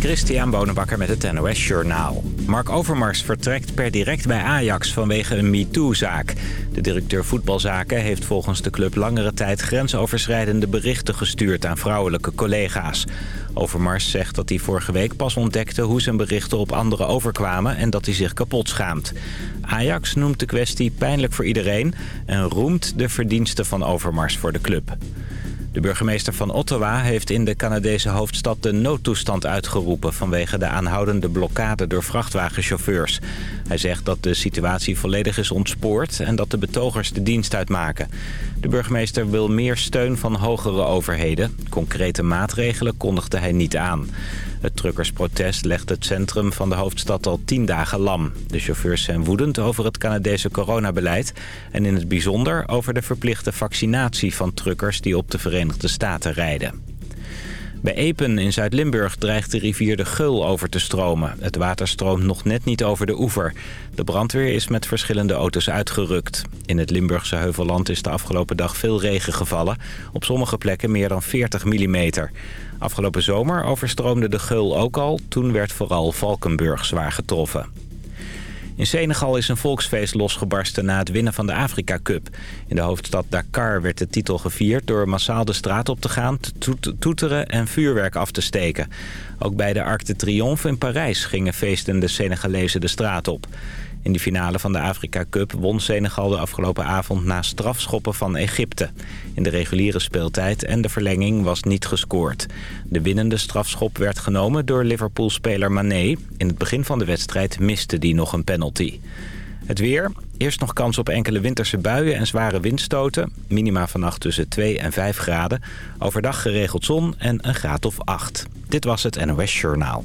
Christian Bonenbakker met het NOS Journaal. Mark Overmars vertrekt per direct bij Ajax vanwege een MeToo-zaak. De directeur voetbalzaken heeft volgens de club langere tijd grensoverschrijdende berichten gestuurd aan vrouwelijke collega's. Overmars zegt dat hij vorige week pas ontdekte hoe zijn berichten op anderen overkwamen en dat hij zich kapot schaamt. Ajax noemt de kwestie pijnlijk voor iedereen en roemt de verdiensten van Overmars voor de club. De burgemeester van Ottawa heeft in de Canadese hoofdstad de noodtoestand uitgeroepen... vanwege de aanhoudende blokkade door vrachtwagenchauffeurs. Hij zegt dat de situatie volledig is ontspoord en dat de betogers de dienst uitmaken. De burgemeester wil meer steun van hogere overheden. Concrete maatregelen kondigde hij niet aan. Het truckersprotest legt het centrum van de hoofdstad al tien dagen lam. De chauffeurs zijn woedend over het Canadese coronabeleid... en in het bijzonder over de verplichte vaccinatie van truckers die op de Verenigde Staten rijden. Bij Epen in Zuid-Limburg dreigt de rivier de Geul over te stromen. Het water stroomt nog net niet over de oever. De brandweer is met verschillende auto's uitgerukt. In het Limburgse Heuvelland is de afgelopen dag veel regen gevallen. Op sommige plekken meer dan 40 mm. Afgelopen zomer overstroomde de Geul ook al. Toen werd vooral Valkenburg zwaar getroffen. In Senegal is een volksfeest losgebarsten na het winnen van de Afrika Cup. In de hoofdstad Dakar werd de titel gevierd door massaal de straat op te gaan, te toeteren en vuurwerk af te steken. Ook bij de Arc de Triomphe in Parijs gingen feestende Senegalezen de straat op. In de finale van de Afrika Cup won Senegal de afgelopen avond na strafschoppen van Egypte. In de reguliere speeltijd en de verlenging was niet gescoord. De winnende strafschop werd genomen door Liverpool-speler Mané. In het begin van de wedstrijd miste die nog een penalty. Het weer. Eerst nog kans op enkele winterse buien en zware windstoten. Minima vannacht tussen 2 en 5 graden. Overdag geregeld zon en een graad of 8. Dit was het NOS Journaal.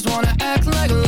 just wanna act like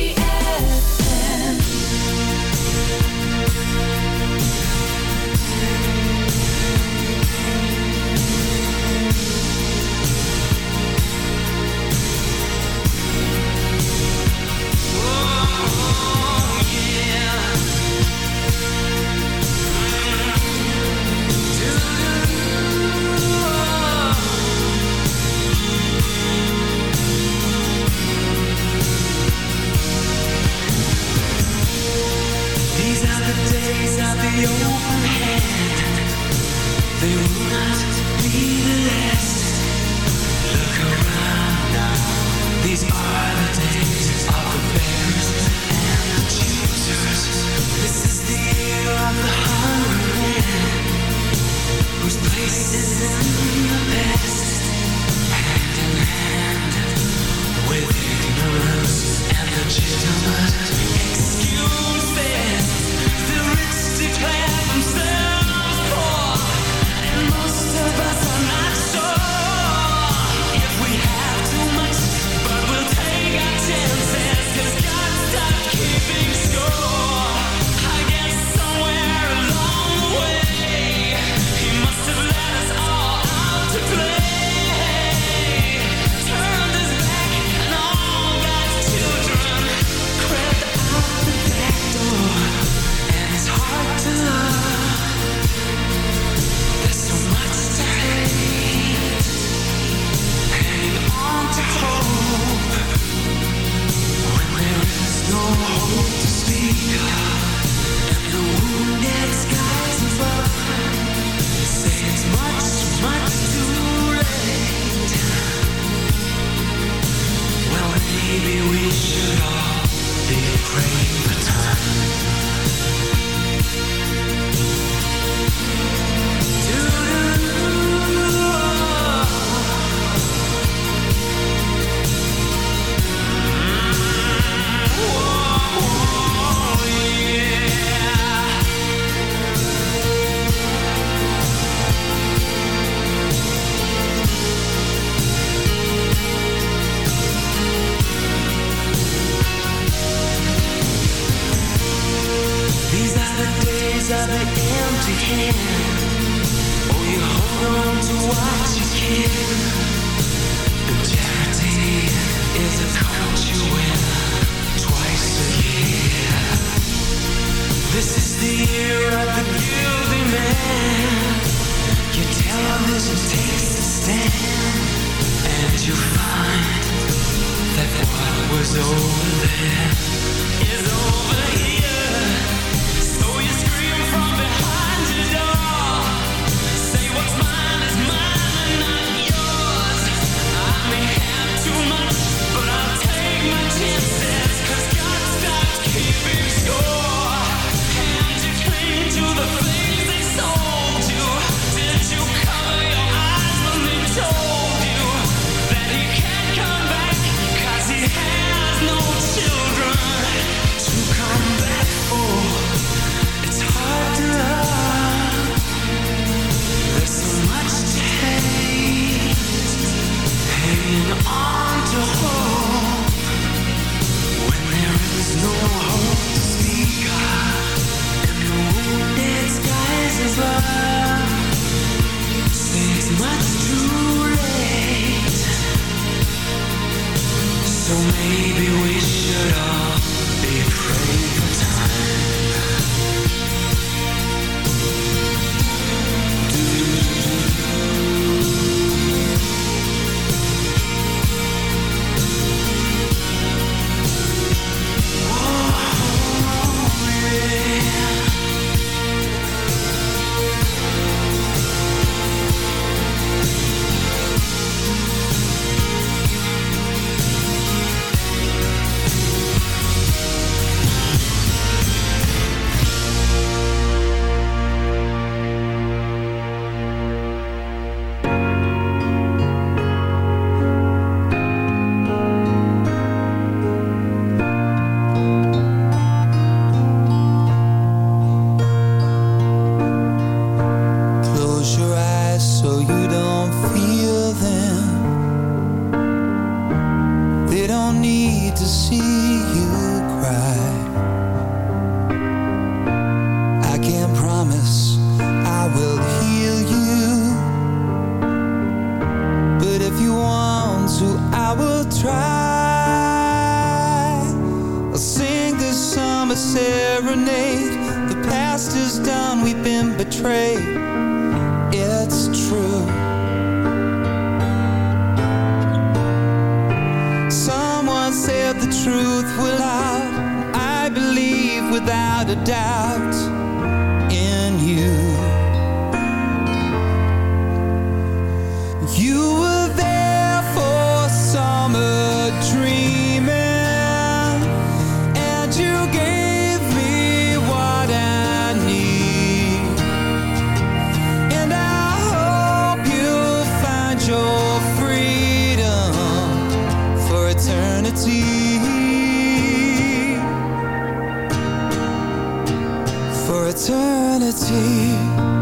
eternity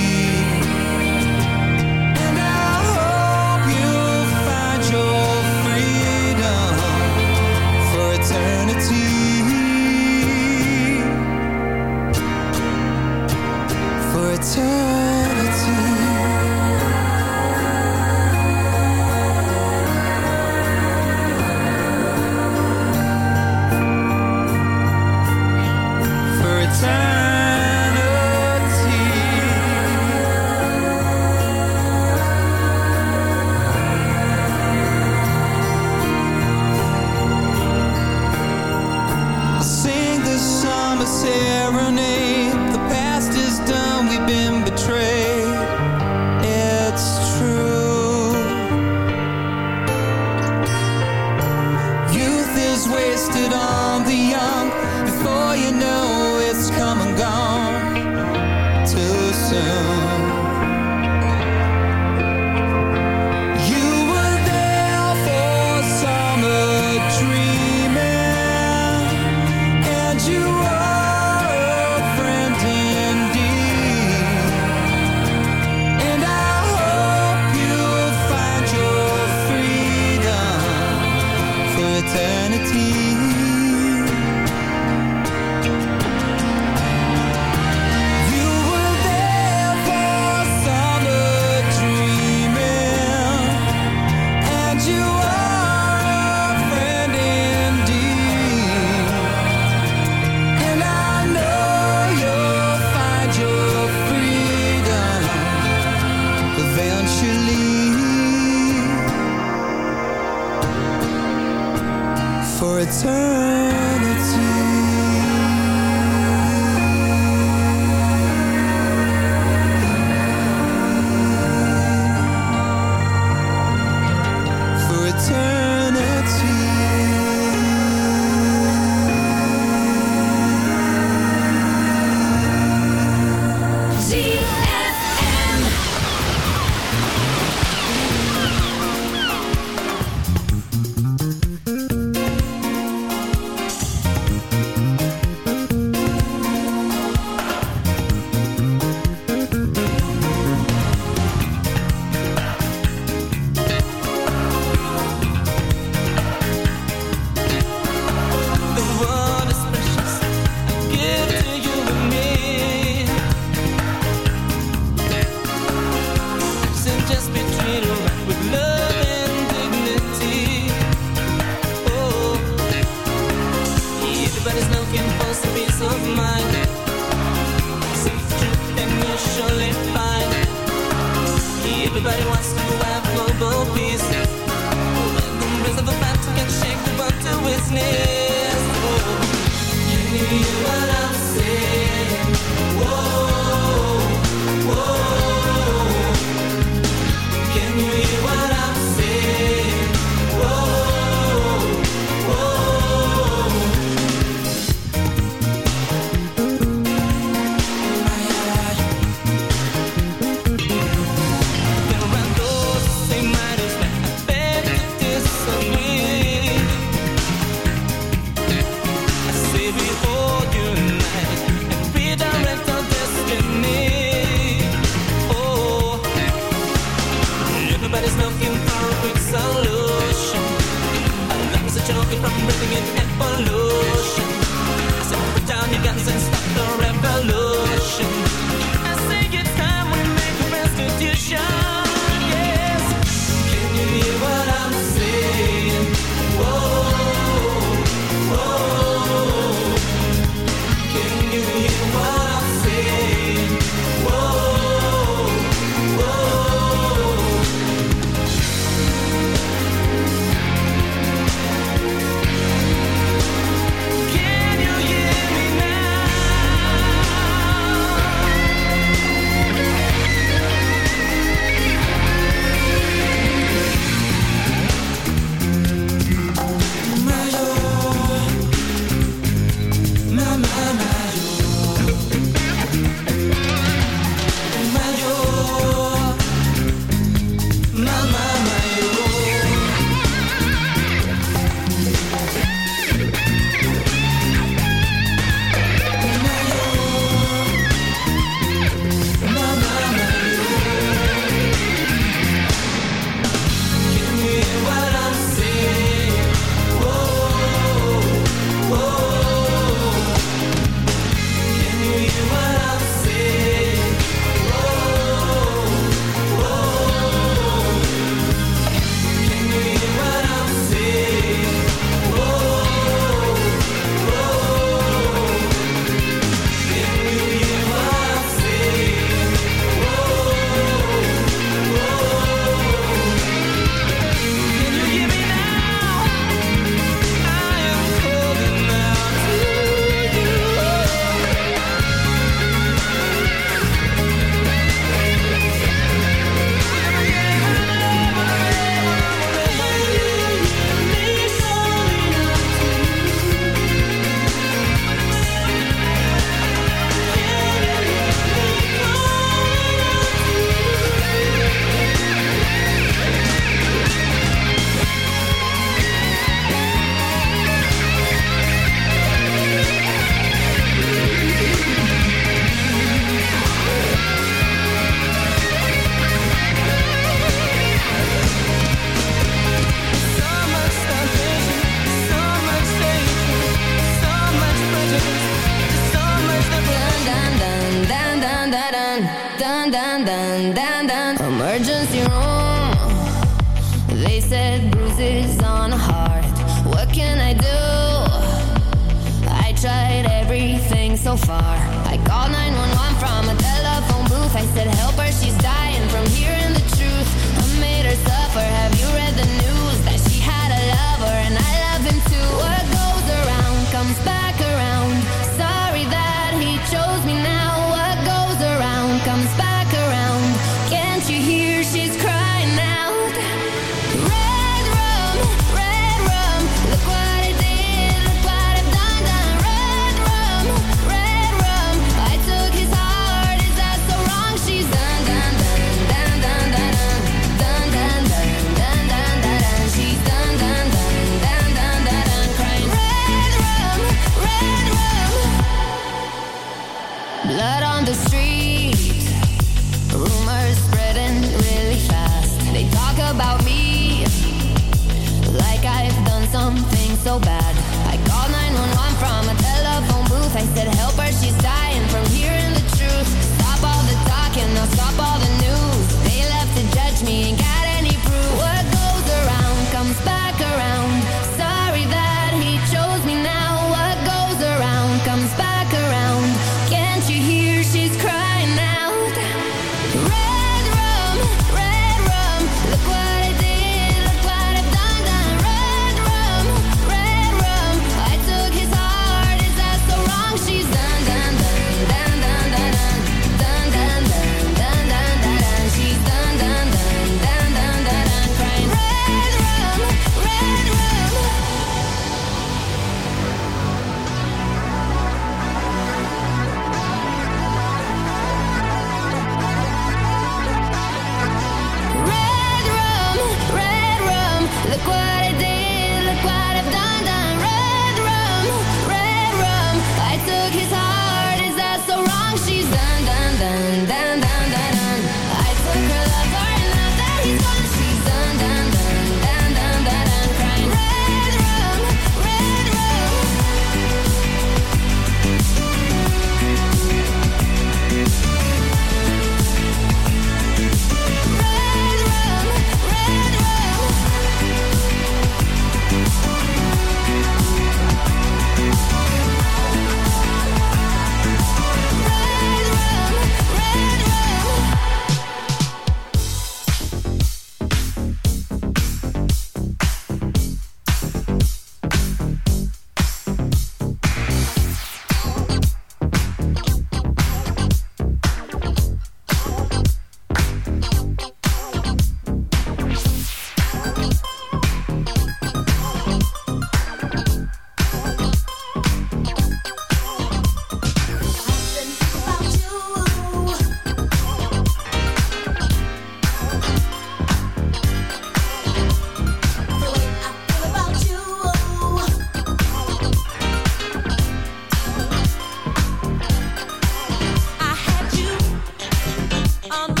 I'm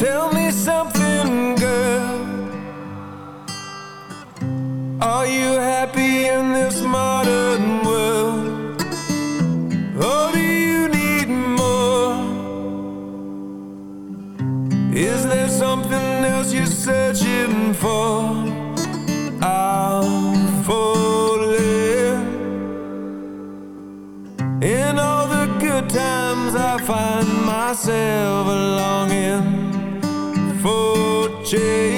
Tell me something take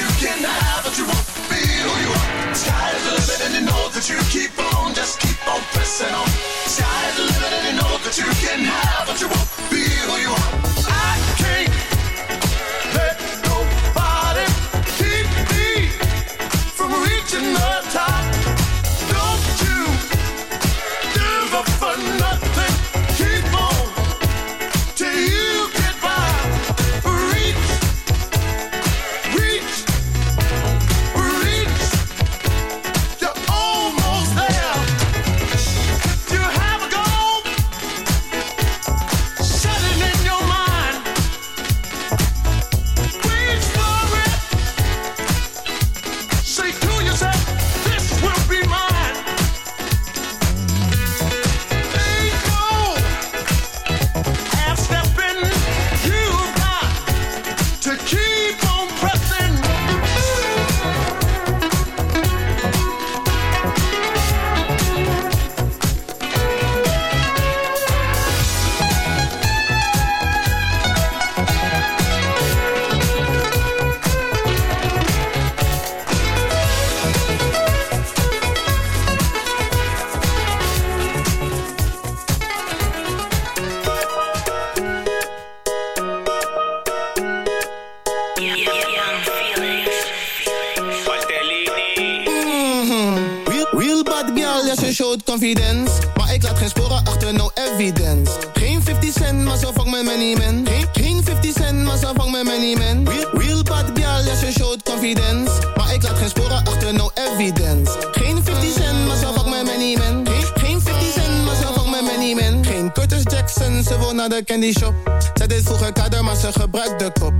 you can have what you want. Be who you are. Sky is the limit and you know that you keep on, just keep on pressing on. Showt confidence. Maar ik laat geen sporen achter, no evidence. Geen 50 cent, maar zo vang met many men. Geen, geen 50 cent, maar zo vang met many men. Real, real bad girl, ja, ze showt confidence. Maar ik laat geen sporen achter, no evidence. Geen 50 cent, maar zo vang met many men. Geen, geen 50 cent, maar zo vang met many men. Geen Curtis Jackson, ze wil naar de candy shop. Zij deed vroeger kader, maar ze gebruikt de kop.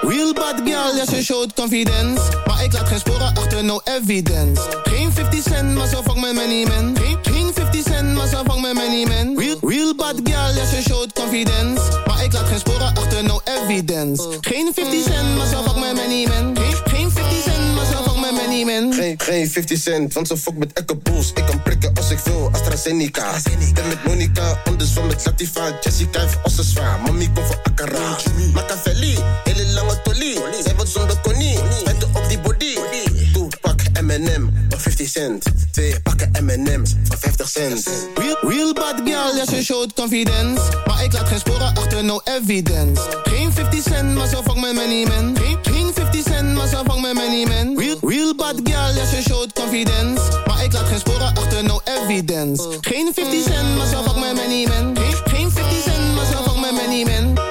Real, bad girl, ja, ze showt confidence. Maar ik laat geen sporen achter, no evidence. Geen 50 cent, maar zo vang met many men. Geen, geen 50 cent, maar zo vang met many men. Real, real bad girl, ja, ze showt confidence. Maar ik laat geen sporen achter, no evidence. Geen 50 cent, maar zo vang met many men. Geen, zo vang met many men. Geen, geen 50 cent, want ze fuck met Echo Bulls. Ik kan prikken als ik wil, AstraZeneca. Ben met Monica, andersom met Latifa. Jessica heeft ossen zwaar, mami komt voor Akara. Machiavelli, hele lange tolie. Zij wordt zonder konie, op die body. Toe, pak M&M, van 50 cent. Twee pakken M&M's, van 50 cent. Real, bad girl, ja, ze showt confidence. Maar ik laat geen sporen achter, no evidence. Geen 50 cent, maar zo vang met many men. Geen, geen 50 cent, maar zo vang met many men. Real, bad girl, ja, ze showt confidence. Maar ik laat geen sporen achter, no evidence. Geen 50 cent, maar zo vang met many men. Geen, geen 50 cent, maar zo vang met many men.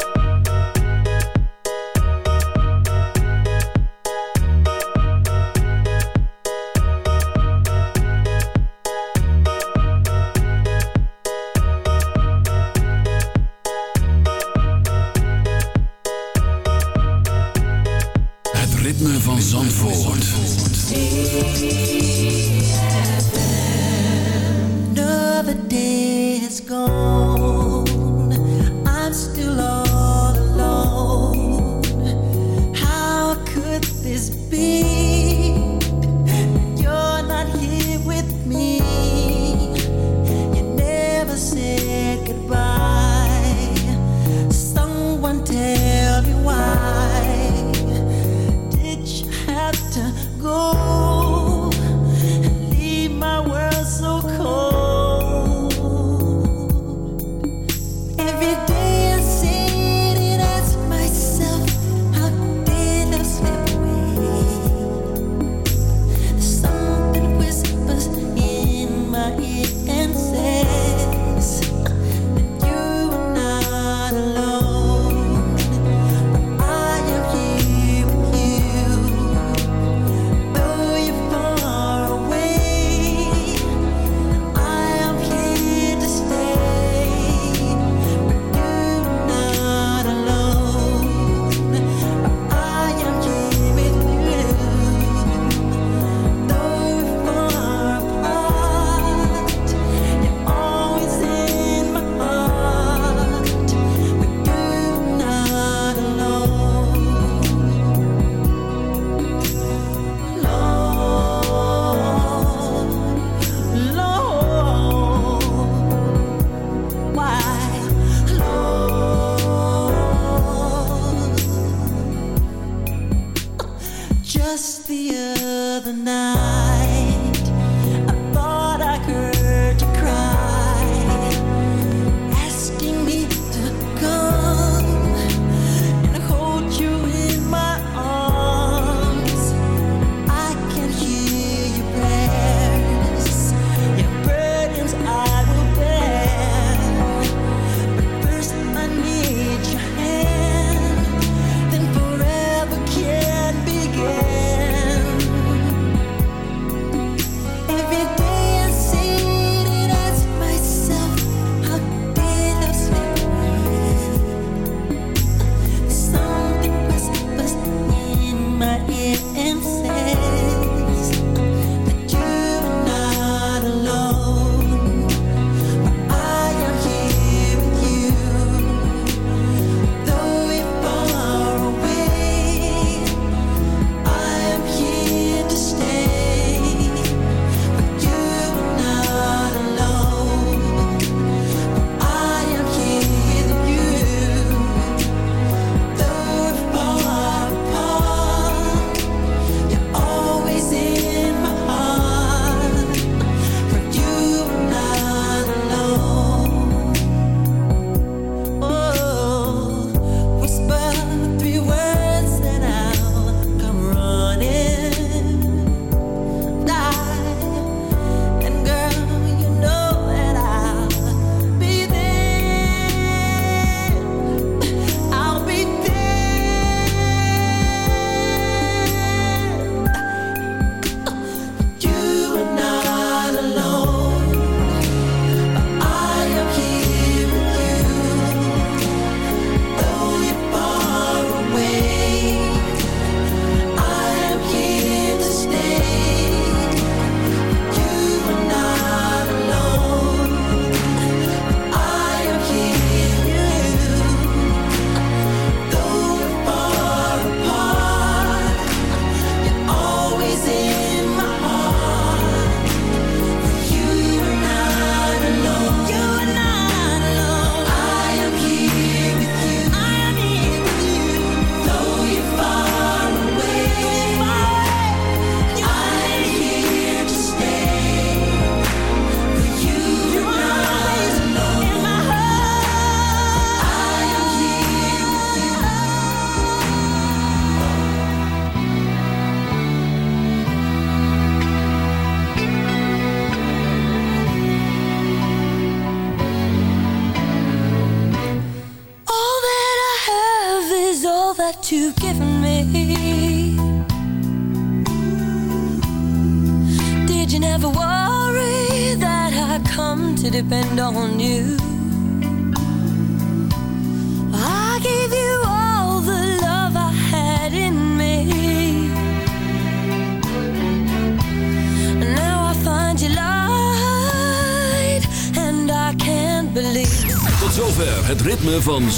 the night.